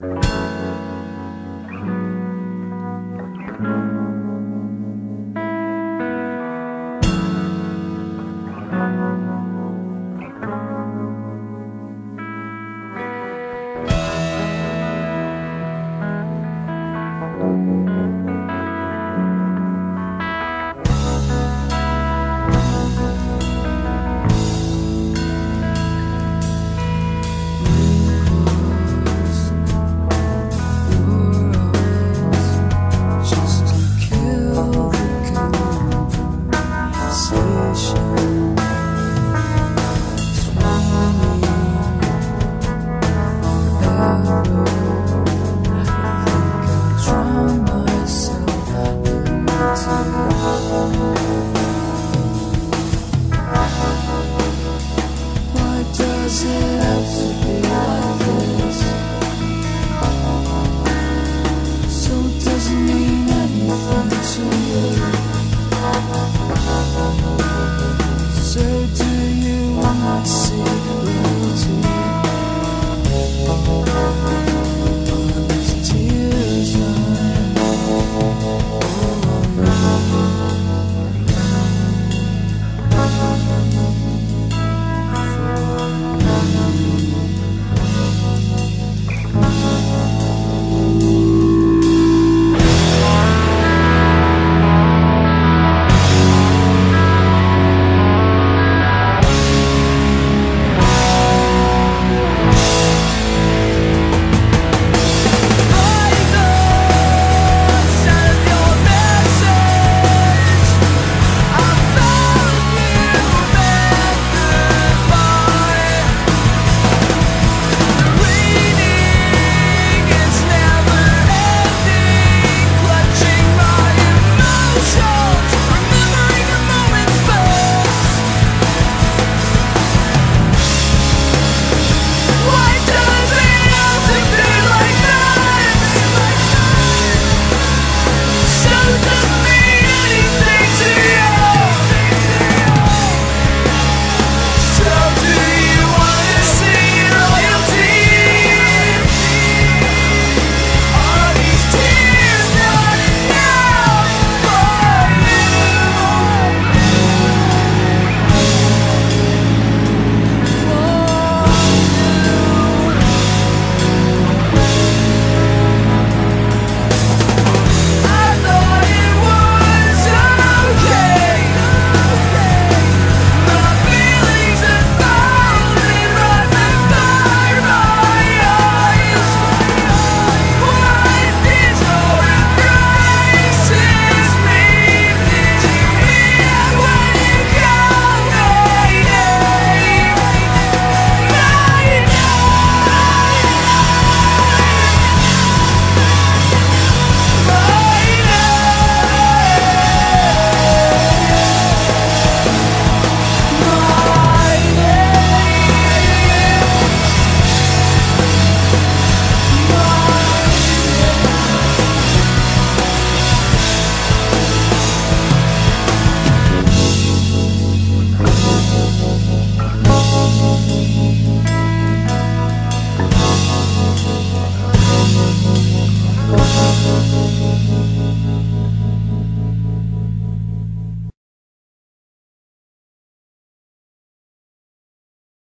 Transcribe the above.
Bye.